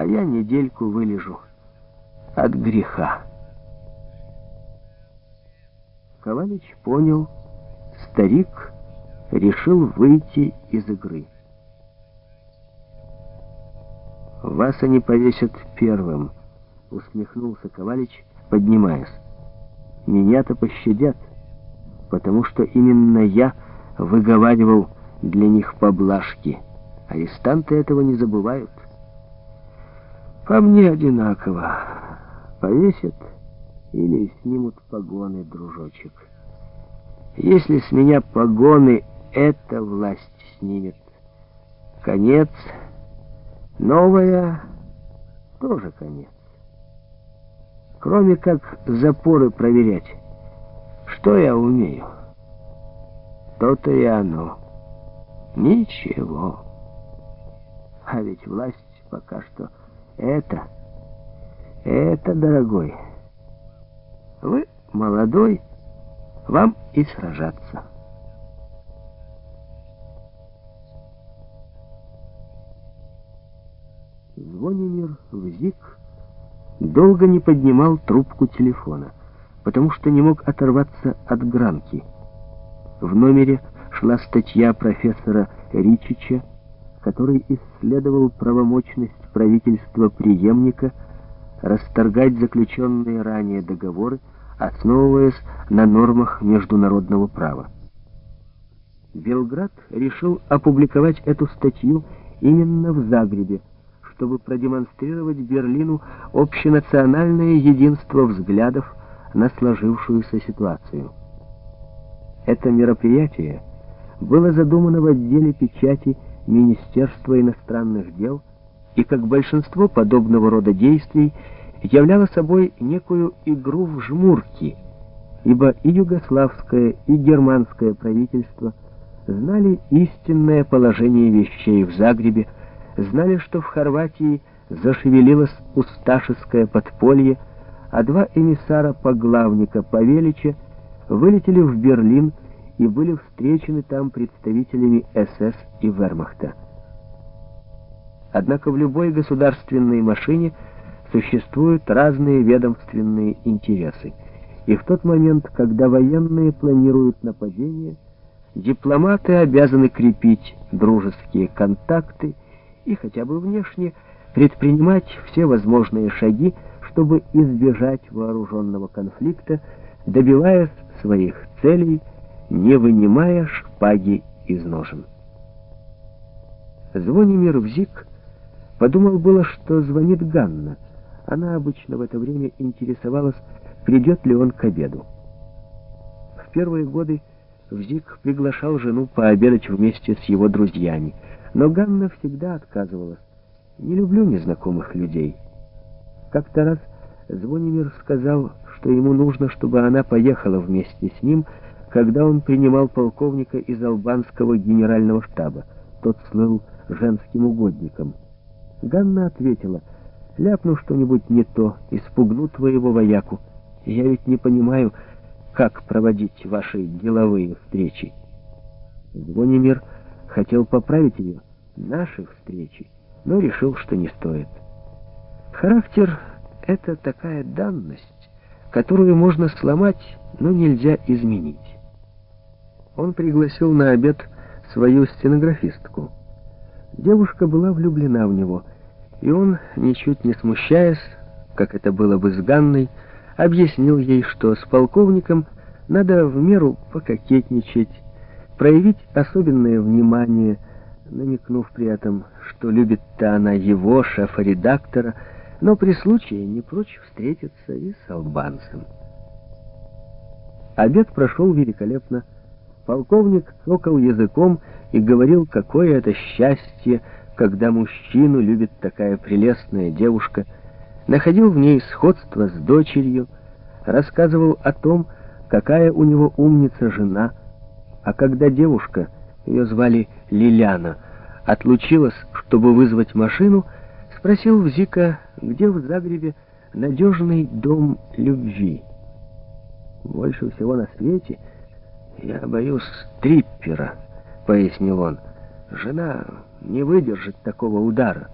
а я недельку вылежу от греха. Ковалич понял, старик решил выйти из игры. «Вас они повесят первым», — усмехнулся Ковалич, поднимаясь. «Меня-то пощадят, потому что именно я выговаривал для них поблажки. Арестанты этого не забывают. По мне одинаково. Повесят или снимут погоны, дружочек. Если с меня погоны эта власть снимет, конец, новая тоже конец. Кроме как запоры проверять, что я умею? То-то и оно. Ничего. А ведь власть пока что это, это, дорогой, вы молодой, вам и сражаться. Звонимир Взик долго не поднимал трубку телефона, потому что не мог оторваться от гранки. В номере шла статья профессора Ричича, который исследовал правомочность правительства преемника расторгать заключенные ранее договоры, основываясь на нормах международного права. Белград решил опубликовать эту статью именно в Загребе, чтобы продемонстрировать Берлину общенациональное единство взглядов на сложившуюся ситуацию. Это мероприятие было задумано в отделе печати Министерства иностранных дел и, как большинство подобного рода действий, являло собой некую игру в жмурки, ибо и югославское, и германское правительство знали истинное положение вещей в Загребе, знали, что в Хорватии зашевелилось усташеское подполье, а два эмиссара-поглавника Павелича вылетели в Берлин и были встречены там представителями СС и Вермахта. Однако в любой государственной машине существуют разные ведомственные интересы. И в тот момент, когда военные планируют нападение, дипломаты обязаны крепить дружеские контакты и хотя бы внешне предпринимать все возможные шаги, чтобы избежать вооруженного конфликта, добиваясь своих целей, не вынимая шпаги из ножен. Звонимир Взик подумал было, что звонит Ганна. Она обычно в это время интересовалась, придет ли он к обеду. В первые годы Взик приглашал жену пообедать вместе с его друзьями, но Ганна всегда отказывалась. «Не люблю незнакомых людей». Как-то раз Звонимир сказал, что ему нужно, чтобы она поехала вместе с ним, когда он принимал полковника из албанского генерального штаба. Тот слыл женским угодником. Ганна ответила, «Ляпну что-нибудь не то, испугну твоего вояку. Я ведь не понимаю, как проводить ваши деловые встречи». Звонимир хотел поправить ее, наши встречи, но решил, что не стоит. Характер — это такая данность, которую можно сломать, но нельзя изменить. Он пригласил на обед свою стенографистку. Девушка была влюблена в него, и он, ничуть не смущаясь, как это было бы с Ганной, объяснил ей, что с полковником надо в меру пококетничать, проявить особенное внимание, намекнув при этом, что любит-то она его, шефа-редактора, но при случае не прочь встретиться и с албанцем. Обед прошел великолепно. Полковник цокал языком и говорил, какое это счастье, когда мужчину любит такая прелестная девушка, находил в ней сходство с дочерью, рассказывал о том, какая у него умница жена, а когда девушка, ее звали Лиляна, отлучилась, чтобы вызвать машину, спросил Взика, где в Загребе надежный дом любви. Больше всего на свете «Я боюсь триппера», — пояснил он. «Жена не выдержит такого удара».